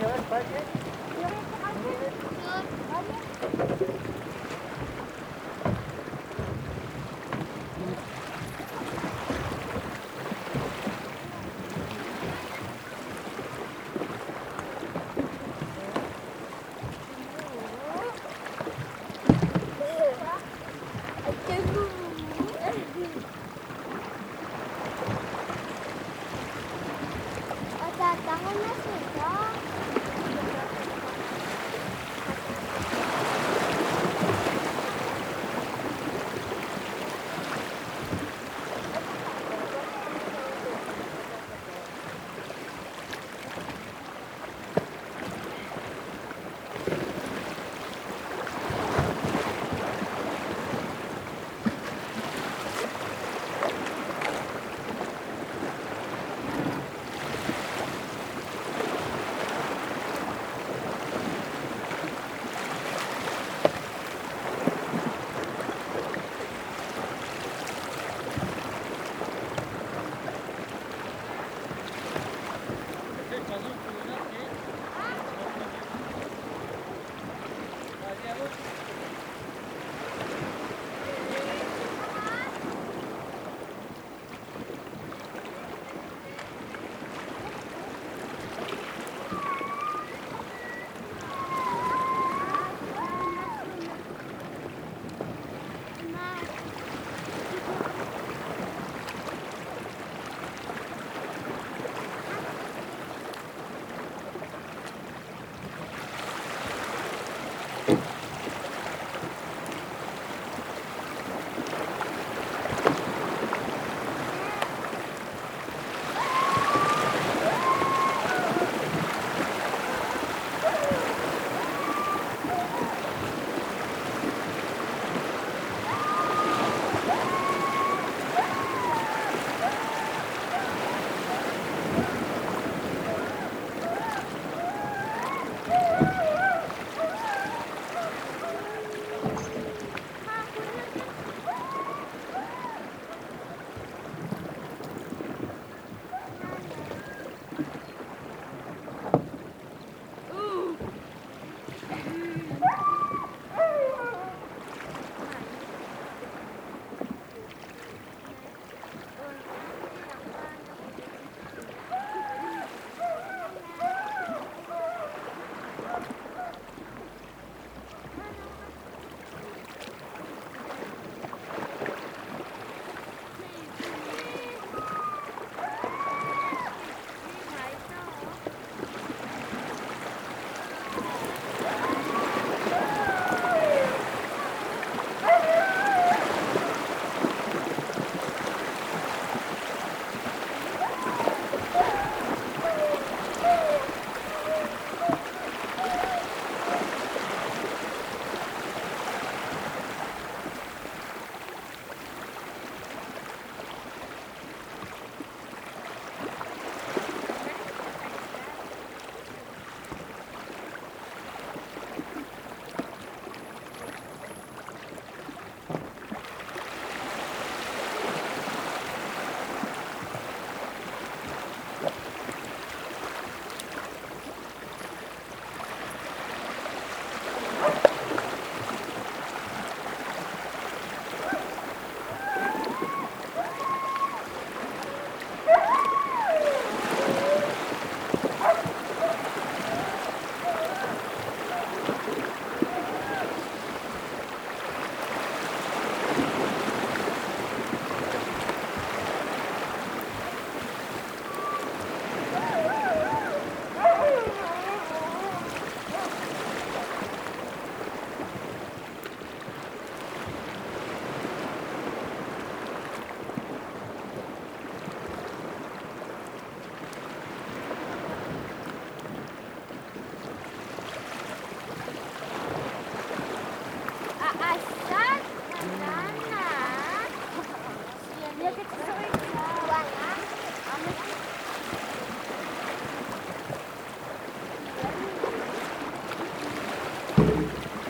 Давай, давай, давай.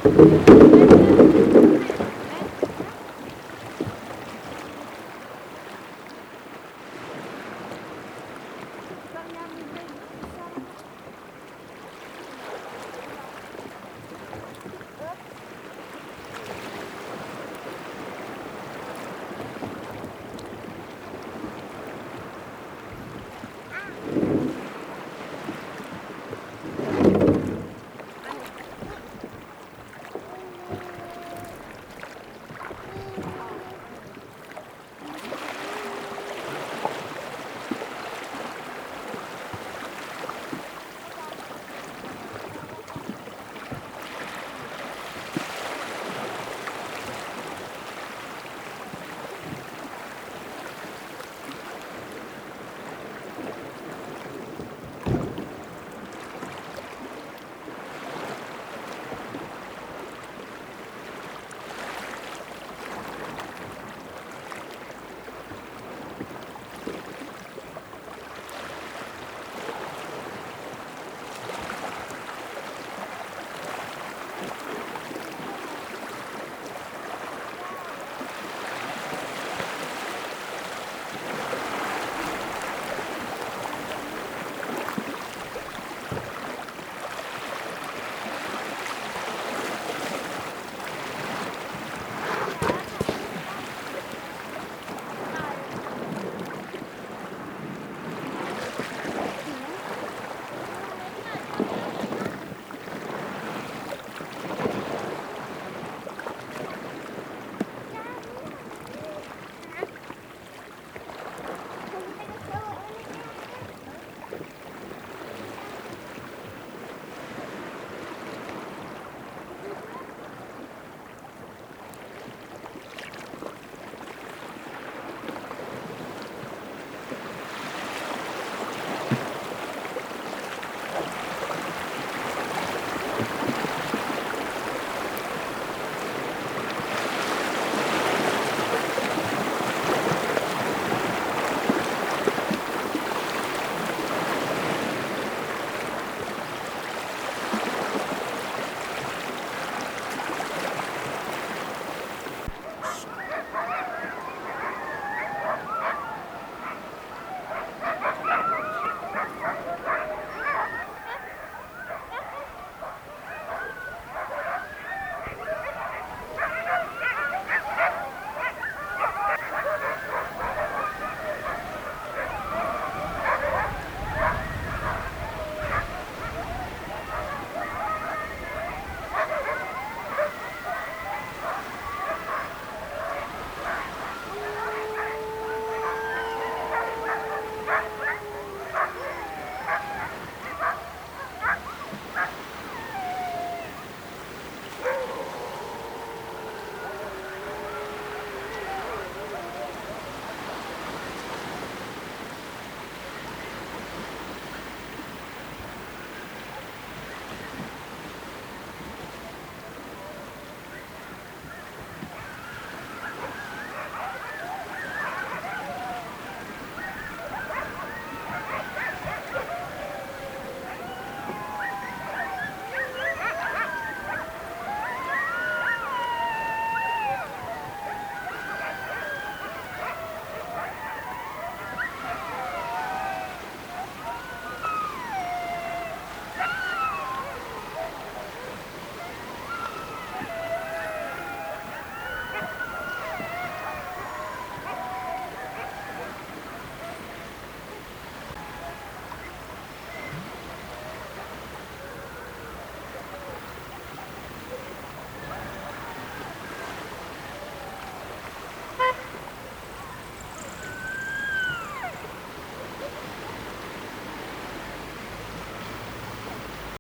Masuk, Aasar Nana. Dia kecil Warna.